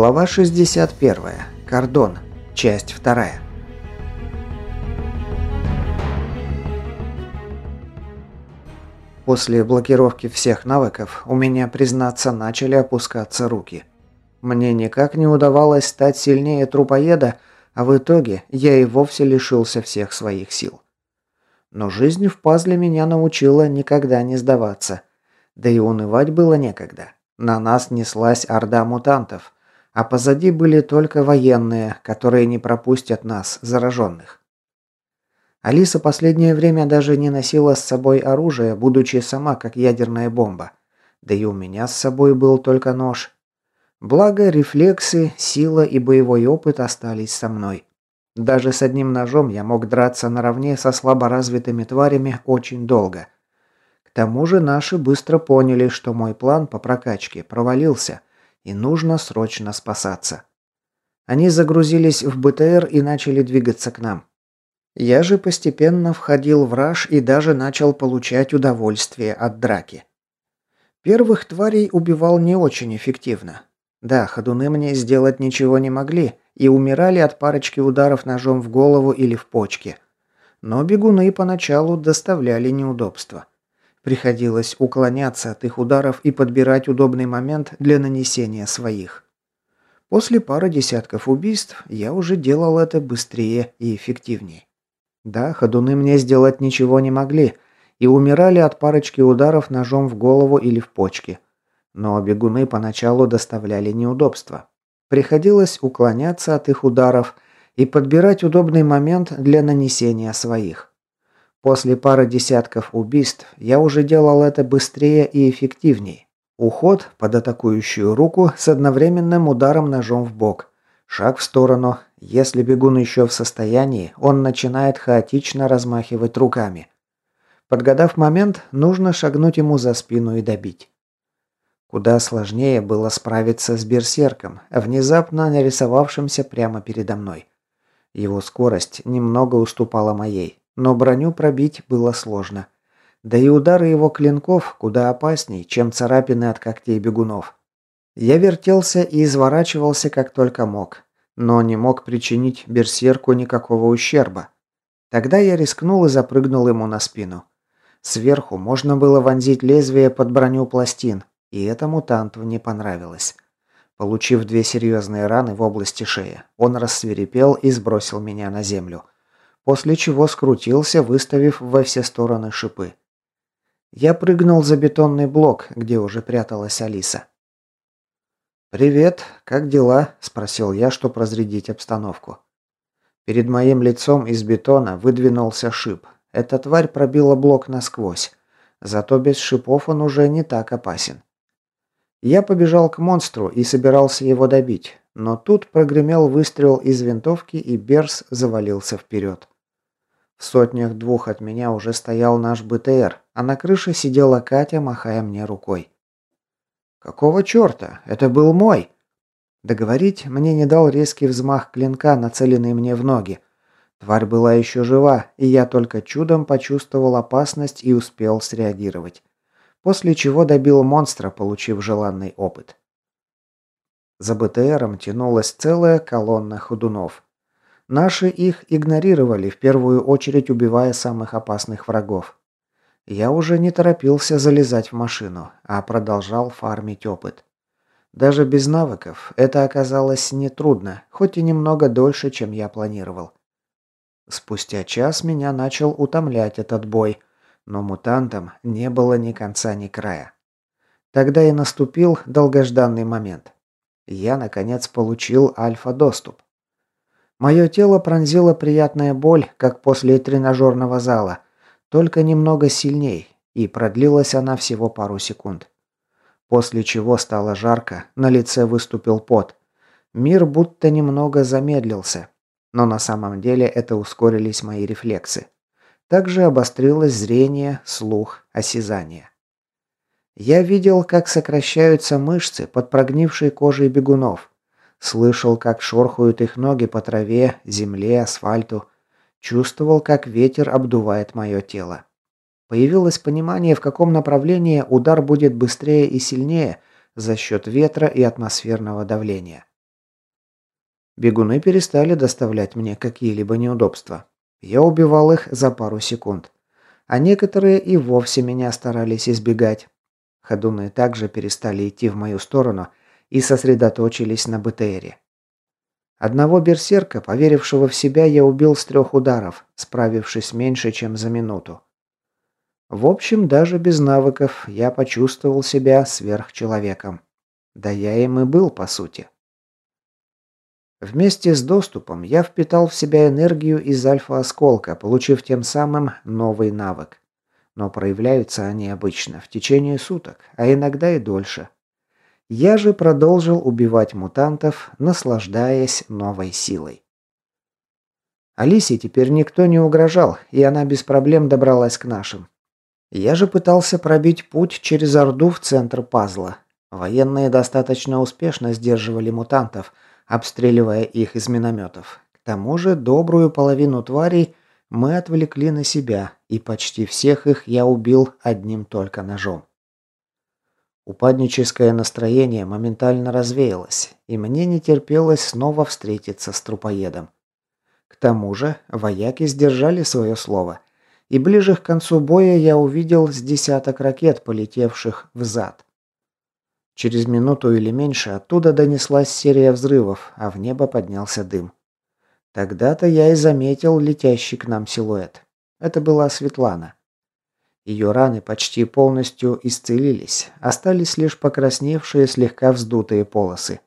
Глава 61. Кордон. Часть 2. После блокировки всех навыков у меня, признаться, начали опускаться руки. Мне никак не удавалось стать сильнее трупоеда, а в итоге я и вовсе лишился всех своих сил. Но жизнь в пазле меня научила никогда не сдаваться. Да и унывать было некогда. На нас неслась орда мутантов – а позади были только военные, которые не пропустят нас, зараженных. Алиса последнее время даже не носила с собой оружие, будучи сама как ядерная бомба. Да и у меня с собой был только нож. Благо, рефлексы, сила и боевой опыт остались со мной. Даже с одним ножом я мог драться наравне со слаборазвитыми тварями очень долго. К тому же наши быстро поняли, что мой план по прокачке провалился – и нужно срочно спасаться. Они загрузились в БТР и начали двигаться к нам. Я же постепенно входил в раж и даже начал получать удовольствие от драки. Первых тварей убивал не очень эффективно. Да, ходуны мне сделать ничего не могли и умирали от парочки ударов ножом в голову или в почки. Но бегуны поначалу доставляли неудобства. Приходилось уклоняться от их ударов и подбирать удобный момент для нанесения своих. После пары десятков убийств я уже делал это быстрее и эффективнее. Да, ходуны мне сделать ничего не могли и умирали от парочки ударов ножом в голову или в почки. Но бегуны поначалу доставляли неудобства. Приходилось уклоняться от их ударов и подбирать удобный момент для нанесения своих. После пары десятков убийств я уже делал это быстрее и эффективнее. Уход под атакующую руку с одновременным ударом ножом в бок. Шаг в сторону. Если бегун еще в состоянии, он начинает хаотично размахивать руками. Подгадав момент, нужно шагнуть ему за спину и добить. Куда сложнее было справиться с берсерком, внезапно нарисовавшимся прямо передо мной. Его скорость немного уступала моей но броню пробить было сложно. Да и удары его клинков куда опасней, чем царапины от когтей бегунов. Я вертелся и изворачивался как только мог, но не мог причинить берсерку никакого ущерба. Тогда я рискнул и запрыгнул ему на спину. Сверху можно было вонзить лезвие под броню пластин, и это мутанту не понравилось. Получив две серьезные раны в области шеи, он рассверепел и сбросил меня на землю после чего скрутился, выставив во все стороны шипы. Я прыгнул за бетонный блок, где уже пряталась Алиса. «Привет, как дела?» – спросил я, чтобы разрядить обстановку. Перед моим лицом из бетона выдвинулся шип. Эта тварь пробила блок насквозь. Зато без шипов он уже не так опасен. Я побежал к монстру и собирался его добить, но тут прогремел выстрел из винтовки и Берс завалился вперед. В сотнях двух от меня уже стоял наш БТР, а на крыше сидела Катя, махая мне рукой. «Какого черта? Это был мой!» Договорить мне не дал резкий взмах клинка, нацеленный мне в ноги. Тварь была еще жива, и я только чудом почувствовал опасность и успел среагировать. После чего добил монстра, получив желанный опыт. За БТРом тянулась целая колонна ходунов. Наши их игнорировали, в первую очередь убивая самых опасных врагов. Я уже не торопился залезать в машину, а продолжал фармить опыт. Даже без навыков это оказалось нетрудно, хоть и немного дольше, чем я планировал. Спустя час меня начал утомлять этот бой, но мутантам не было ни конца, ни края. Тогда и наступил долгожданный момент. Я, наконец, получил альфа-доступ. Мое тело пронзила приятная боль, как после тренажерного зала, только немного сильней, и продлилась она всего пару секунд. После чего стало жарко, на лице выступил пот. Мир будто немного замедлился, но на самом деле это ускорились мои рефлексы. Также обострилось зрение, слух, осязание. Я видел, как сокращаются мышцы под прогнившей кожей бегунов. Слышал, как шорхают их ноги по траве, земле, асфальту. Чувствовал, как ветер обдувает мое тело. Появилось понимание, в каком направлении удар будет быстрее и сильнее за счет ветра и атмосферного давления. Бегуны перестали доставлять мне какие-либо неудобства. Я убивал их за пару секунд. А некоторые и вовсе меня старались избегать. Ходуны также перестали идти в мою сторону и сосредоточились на БТРе. Одного берсерка, поверившего в себя, я убил с трех ударов, справившись меньше, чем за минуту. В общем, даже без навыков я почувствовал себя сверхчеловеком. Да я им и был, по сути. Вместе с доступом я впитал в себя энергию из альфа-осколка, получив тем самым новый навык. Но проявляются они обычно в течение суток, а иногда и дольше. Я же продолжил убивать мутантов, наслаждаясь новой силой. Алисе теперь никто не угрожал, и она без проблем добралась к нашим. Я же пытался пробить путь через Орду в центр пазла. Военные достаточно успешно сдерживали мутантов – обстреливая их из минометов. К тому же добрую половину тварей мы отвлекли на себя, и почти всех их я убил одним только ножом. Упадническое настроение моментально развеялось, и мне не терпелось снова встретиться с трупоедом. К тому же вояки сдержали свое слово, и ближе к концу боя я увидел с десяток ракет, полетевших в зад. Через минуту или меньше оттуда донеслась серия взрывов, а в небо поднялся дым. Тогда-то я и заметил летящий к нам силуэт. Это была Светлана. Ее раны почти полностью исцелились, остались лишь покрасневшие, слегка вздутые полосы.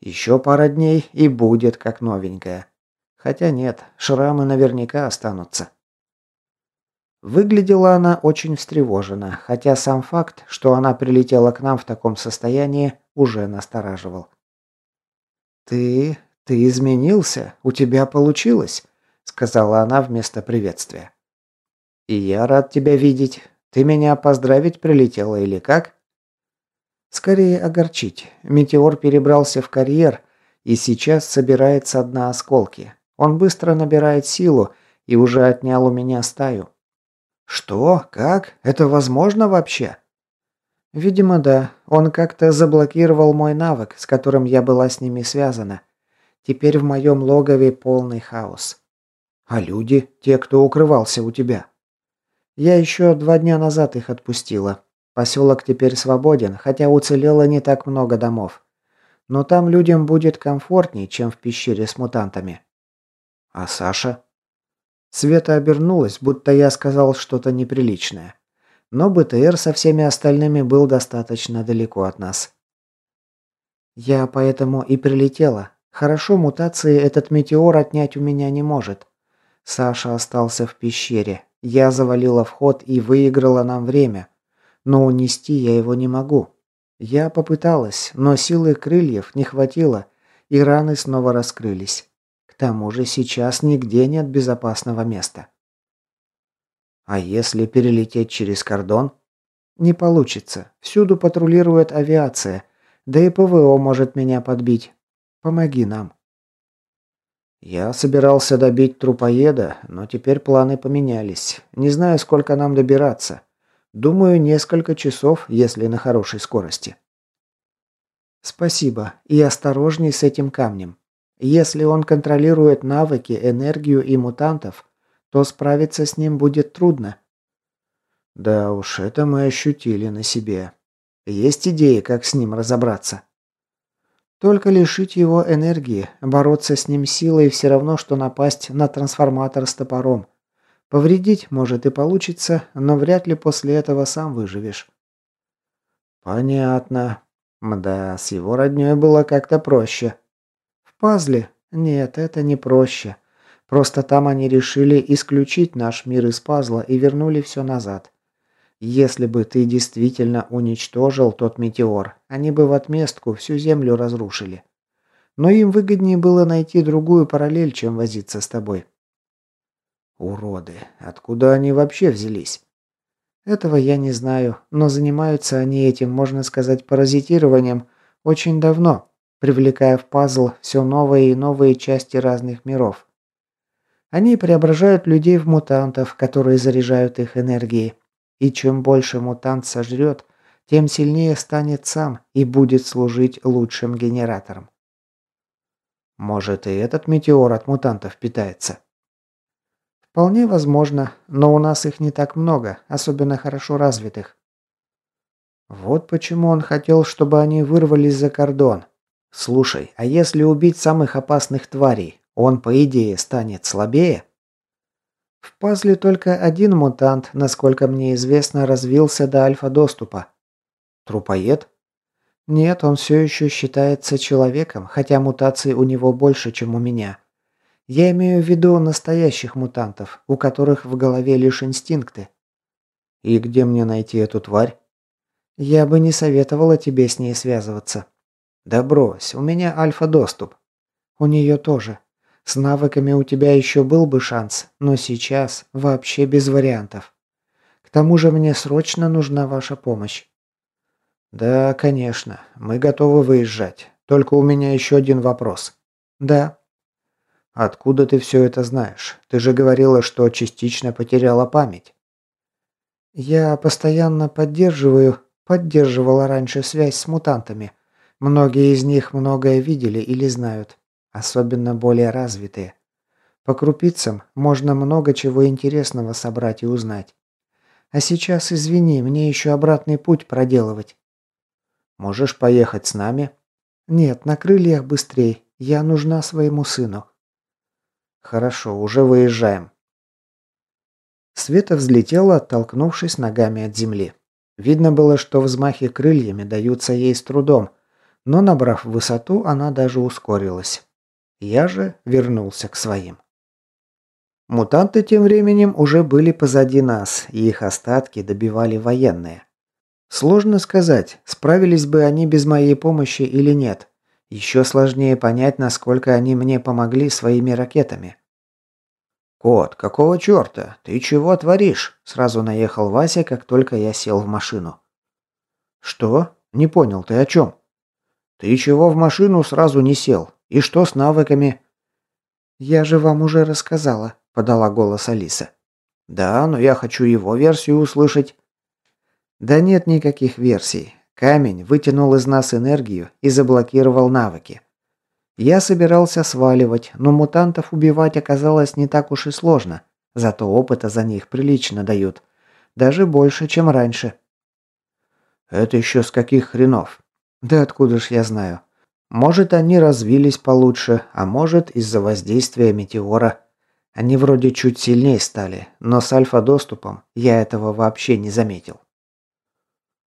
Еще пара дней и будет как новенькая. Хотя нет, шрамы наверняка останутся. Выглядела она очень встревоженно, хотя сам факт, что она прилетела к нам в таком состоянии, уже настораживал. «Ты... ты изменился? У тебя получилось?» — сказала она вместо приветствия. «И я рад тебя видеть. Ты меня поздравить прилетела или как?» «Скорее огорчить. Метеор перебрался в карьер и сейчас собирает со дна осколки. Он быстро набирает силу и уже отнял у меня стаю. «Что? Как? Это возможно вообще?» «Видимо, да. Он как-то заблокировал мой навык, с которым я была с ними связана. Теперь в моем логове полный хаос». «А люди? Те, кто укрывался у тебя?» «Я еще два дня назад их отпустила. Поселок теперь свободен, хотя уцелело не так много домов. Но там людям будет комфортней, чем в пещере с мутантами». «А Саша?» Света обернулась, будто я сказал что-то неприличное. Но БТР со всеми остальными был достаточно далеко от нас. Я поэтому и прилетела. Хорошо, мутации этот метеор отнять у меня не может. Саша остался в пещере. Я завалила вход и выиграла нам время. Но унести я его не могу. Я попыталась, но силы крыльев не хватило, и раны снова раскрылись. К тому же сейчас нигде нет безопасного места. А если перелететь через кордон? Не получится. Всюду патрулирует авиация. Да и ПВО может меня подбить. Помоги нам. Я собирался добить трупоеда, но теперь планы поменялись. Не знаю, сколько нам добираться. Думаю, несколько часов, если на хорошей скорости. Спасибо. И осторожней с этим камнем. Если он контролирует навыки, энергию и мутантов, то справиться с ним будет трудно. Да уж, это мы ощутили на себе. Есть идеи, как с ним разобраться? Только лишить его энергии, бороться с ним силой все равно, что напасть на трансформатор с топором. Повредить, может, и получится, но вряд ли после этого сам выживешь. Понятно. Мда, с его роднёй было как-то проще пазле? Нет, это не проще. Просто там они решили исключить наш мир из пазла и вернули все назад. Если бы ты действительно уничтожил тот метеор, они бы в отместку всю Землю разрушили. Но им выгоднее было найти другую параллель, чем возиться с тобой. Уроды. Откуда они вообще взялись? Этого я не знаю, но занимаются они этим, можно сказать, паразитированием очень давно привлекая в пазл все новые и новые части разных миров. Они преображают людей в мутантов, которые заряжают их энергией. И чем больше мутант сожрет, тем сильнее станет сам и будет служить лучшим генератором. Может, и этот метеор от мутантов питается? Вполне возможно, но у нас их не так много, особенно хорошо развитых. Вот почему он хотел, чтобы они вырвались за кордон. Слушай, а если убить самых опасных тварей, он, по идее, станет слабее? В пазле только один мутант, насколько мне известно, развился до альфа-доступа. Трупоед? Нет, он все еще считается человеком, хотя мутаций у него больше, чем у меня. Я имею в виду настоящих мутантов, у которых в голове лишь инстинкты. И где мне найти эту тварь? Я бы не советовала тебе с ней связываться. Да брось, у меня альфа-доступ. У нее тоже. С навыками у тебя еще был бы шанс, но сейчас вообще без вариантов. К тому же мне срочно нужна ваша помощь. Да, конечно, мы готовы выезжать. Только у меня еще один вопрос. Да. Откуда ты все это знаешь? Ты же говорила, что частично потеряла память. Я постоянно поддерживаю, поддерживала раньше связь с мутантами. Многие из них многое видели или знают, особенно более развитые. По крупицам можно много чего интересного собрать и узнать. А сейчас, извини, мне еще обратный путь проделывать. Можешь поехать с нами? Нет, на крыльях быстрей. Я нужна своему сыну. Хорошо, уже выезжаем. Света взлетела, оттолкнувшись ногами от земли. Видно было, что взмахи крыльями даются ей с трудом, но, набрав высоту, она даже ускорилась. Я же вернулся к своим. Мутанты тем временем уже были позади нас, и их остатки добивали военные. Сложно сказать, справились бы они без моей помощи или нет. Еще сложнее понять, насколько они мне помогли своими ракетами. «Кот, какого черта? Ты чего творишь?» Сразу наехал Вася, как только я сел в машину. «Что? Не понял, ты о чем?» «Ты чего в машину сразу не сел? И что с навыками?» «Я же вам уже рассказала», — подала голос Алиса. «Да, но я хочу его версию услышать». «Да нет никаких версий. Камень вытянул из нас энергию и заблокировал навыки. Я собирался сваливать, но мутантов убивать оказалось не так уж и сложно. Зато опыта за них прилично дают. Даже больше, чем раньше. Это еще с каких хренов? Да откуда ж я знаю? Может, они развились получше, а может, из-за воздействия метеора. Они вроде чуть сильнее стали, но с альфа-доступом я этого вообще не заметил.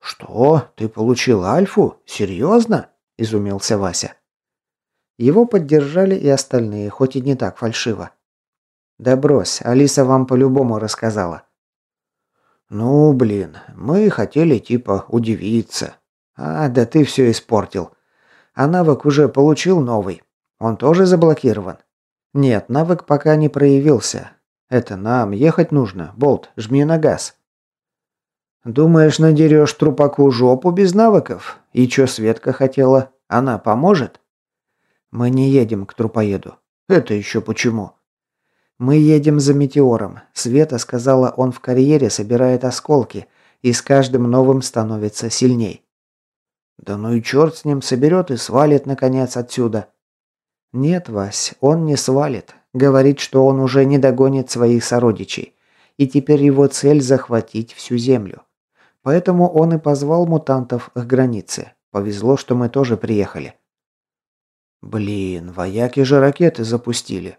«Что? Ты получил альфу? Серьезно?» – изумился Вася. Его поддержали и остальные, хоть и не так фальшиво. «Да брось, Алиса вам по-любому рассказала». «Ну, блин, мы хотели типа удивиться. А, да ты все испортил. А навык уже получил новый. Он тоже заблокирован?» «Нет, навык пока не проявился. Это нам ехать нужно. Болт, жми на газ». «Думаешь, надерешь трупаку жопу без навыков? И чё Светка хотела? Она поможет?» Мы не едем к трупоеду. Это еще почему? Мы едем за метеором. Света сказала, он в карьере собирает осколки и с каждым новым становится сильней. Да ну и черт с ним соберет и свалит, наконец, отсюда. Нет, Вась, он не свалит. Говорит, что он уже не догонит своих сородичей. И теперь его цель захватить всю землю. Поэтому он и позвал мутантов к границе. Повезло, что мы тоже приехали. Блин, вояки же ракеты запустили.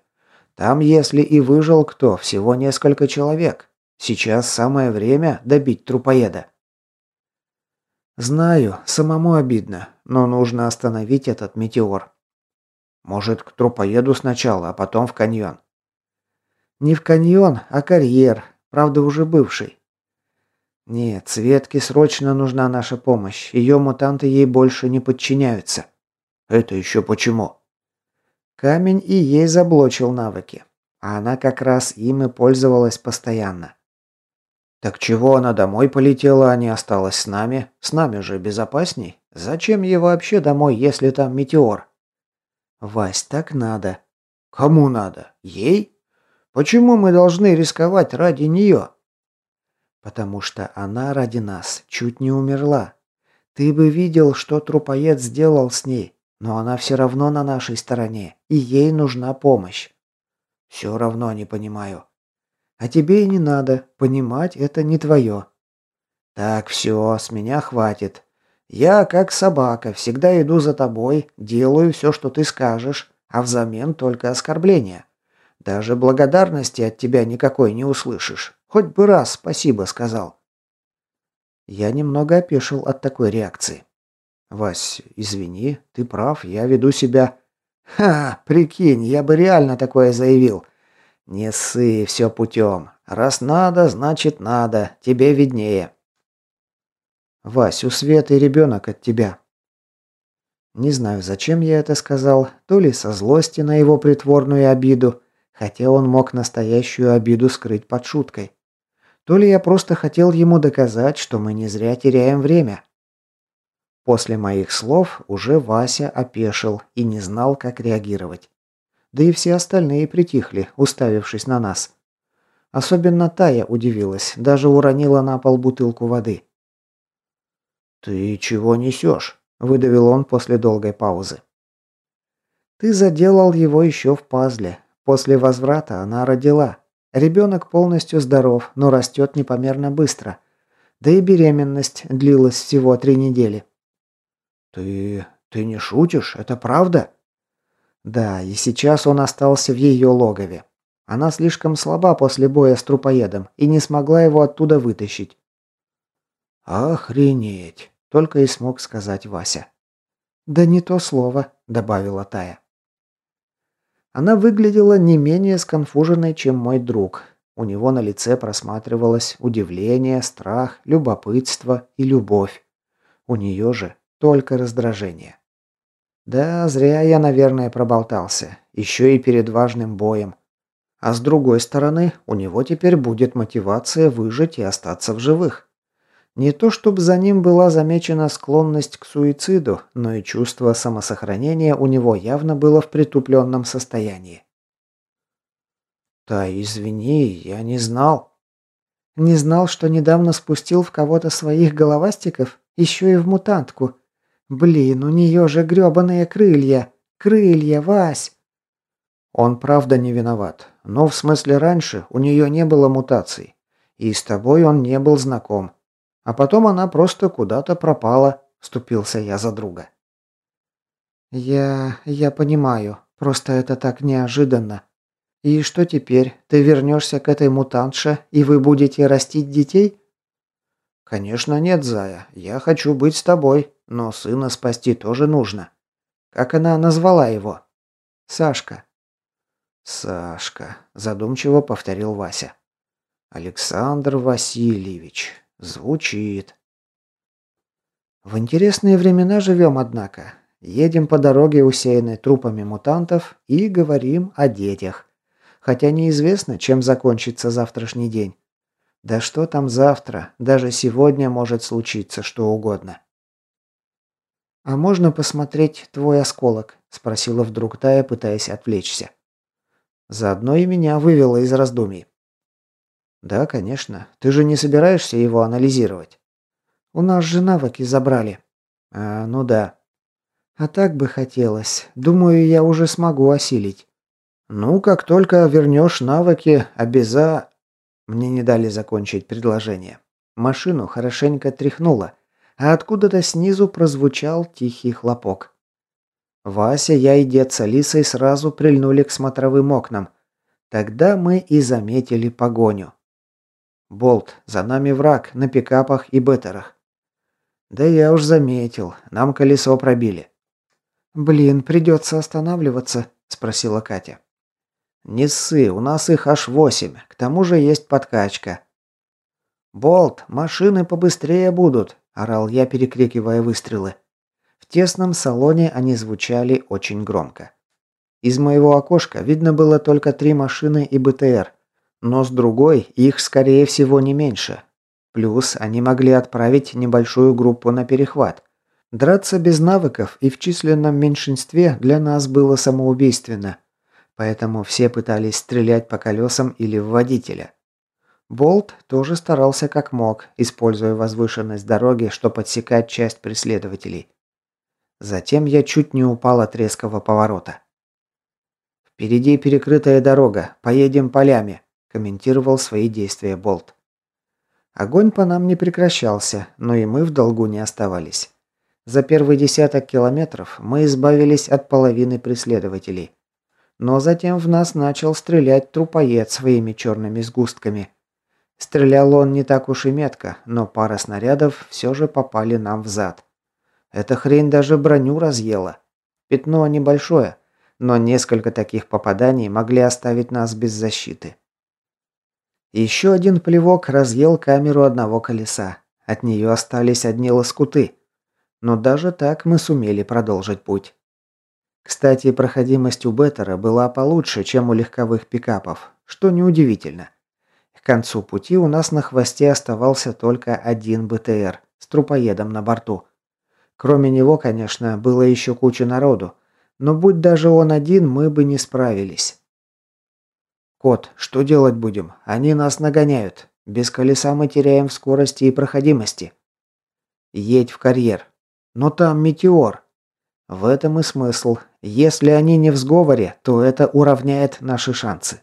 Там, если и выжил кто, всего несколько человек. Сейчас самое время добить трупоеда. Знаю, самому обидно, но нужно остановить этот метеор. Может, к трупоеду сначала, а потом в каньон. Не в каньон, а карьер, правда уже бывший. Нет, Светке срочно нужна наша помощь. Ее мутанты ей больше не подчиняются. Это еще почему? Камень и ей заблочил навыки. А она как раз им и пользовалась постоянно. Так чего она домой полетела, а не осталась с нами? С нами же безопасней. Зачем ей вообще домой, если там метеор? Вась, так надо. Кому надо? Ей? Почему мы должны рисковать ради нее? Потому что она ради нас чуть не умерла. Ты бы видел, что трупоед сделал с ней. Но она все равно на нашей стороне, и ей нужна помощь. Все равно не понимаю. А тебе и не надо, понимать это не твое. Так, все, с меня хватит. Я, как собака, всегда иду за тобой, делаю все, что ты скажешь, а взамен только оскорбления. Даже благодарности от тебя никакой не услышишь. Хоть бы раз спасибо сказал. Я немного опешил от такой реакции. «Вась, извини, ты прав, я веду себя...» «Ха, прикинь, я бы реально такое заявил. Не ссы, все путем. Раз надо, значит надо, тебе виднее». «Вась, у Светы ребенок от тебя». Не знаю, зачем я это сказал, то ли со злости на его притворную обиду, хотя он мог настоящую обиду скрыть под шуткой. То ли я просто хотел ему доказать, что мы не зря теряем время. После моих слов уже Вася опешил и не знал, как реагировать. Да и все остальные притихли, уставившись на нас. Особенно Тая удивилась, даже уронила на пол бутылку воды. «Ты чего несешь?» – выдавил он после долгой паузы. «Ты заделал его еще в пазле. После возврата она родила. Ребенок полностью здоров, но растет непомерно быстро. Да и беременность длилась всего три недели. «Ты... ты не шутишь? Это правда?» «Да, и сейчас он остался в ее логове. Она слишком слаба после боя с трупоедом и не смогла его оттуда вытащить». «Охренеть!» – только и смог сказать Вася. «Да не то слово», – добавила Тая. Она выглядела не менее сконфуженной, чем мой друг. У него на лице просматривалось удивление, страх, любопытство и любовь. У нее же только раздражение. Да, зря я, наверное, проболтался. Еще и перед важным боем. А с другой стороны, у него теперь будет мотивация выжить и остаться в живых. Не то чтобы за ним была замечена склонность к суициду, но и чувство самосохранения у него явно было в притупленном состоянии. «Да, извини, я не знал». «Не знал, что недавно спустил в кого-то своих головастиков? Еще и в мутантку. Блин, у нее же гребаные крылья. Крылья, Вась. Он правда не виноват. Но в смысле раньше у нее не было мутаций. И с тобой он не был знаком. А потом она просто куда-то пропала. Вступился я за друга. Я... я понимаю. Просто это так неожиданно. И что теперь? Ты вернешься к этой мутантше, и вы будете растить детей? «Конечно нет, Зая. Я хочу быть с тобой, но сына спасти тоже нужно». «Как она назвала его?» «Сашка». «Сашка», – задумчиво повторил Вася. «Александр Васильевич. Звучит». В интересные времена живем, однако. Едем по дороге, усеянной трупами мутантов, и говорим о детях. Хотя неизвестно, чем закончится завтрашний день. Да что там завтра? Даже сегодня может случиться что угодно. «А можно посмотреть твой осколок?» – спросила вдруг Тая, пытаясь отвлечься. Заодно и меня вывела из раздумий. «Да, конечно. Ты же не собираешься его анализировать?» «У нас же навыки забрали». «А, ну да». «А так бы хотелось. Думаю, я уже смогу осилить». «Ну, как только вернешь навыки, обяза...» Мне не дали закончить предложение. Машину хорошенько тряхнуло, а откуда-то снизу прозвучал тихий хлопок. Вася, я и дед с Алисой сразу прильнули к смотровым окнам. Тогда мы и заметили погоню. «Болт, за нами враг на пикапах и беттерах». «Да я уж заметил, нам колесо пробили». «Блин, придется останавливаться», – спросила Катя. «Не ссы, у нас их аж восемь, к тому же есть подкачка». «Болт, машины побыстрее будут», – орал я, перекрикивая выстрелы. В тесном салоне они звучали очень громко. Из моего окошка видно было только три машины и БТР, но с другой их, скорее всего, не меньше. Плюс они могли отправить небольшую группу на перехват. Драться без навыков и в численном меньшинстве для нас было самоубийственно – поэтому все пытались стрелять по колесам или в водителя. Болт тоже старался как мог, используя возвышенность дороги, чтобы подсекать часть преследователей. Затем я чуть не упал от резкого поворота. «Впереди перекрытая дорога, поедем полями», – комментировал свои действия Болт. Огонь по нам не прекращался, но и мы в долгу не оставались. За первый десяток километров мы избавились от половины преследователей. Но затем в нас начал стрелять трупоед своими черными сгустками. Стрелял он не так уж и метко, но пара снарядов все же попали нам в зад. Эта хрень даже броню разъела. Пятно небольшое, но несколько таких попаданий могли оставить нас без защиты. Еще один плевок разъел камеру одного колеса. От нее остались одни лоскуты. Но даже так мы сумели продолжить путь. Кстати, проходимость у Беттера была получше, чем у легковых пикапов, что неудивительно. К концу пути у нас на хвосте оставался только один БТР с трупоедом на борту. Кроме него, конечно, было еще куча народу, но будь даже он один, мы бы не справились. «Кот, что делать будем? Они нас нагоняют. Без колеса мы теряем в скорости и проходимости». «Едь в карьер». «Но там метеор». В этом и смысл. Если они не в сговоре, то это уравняет наши шансы.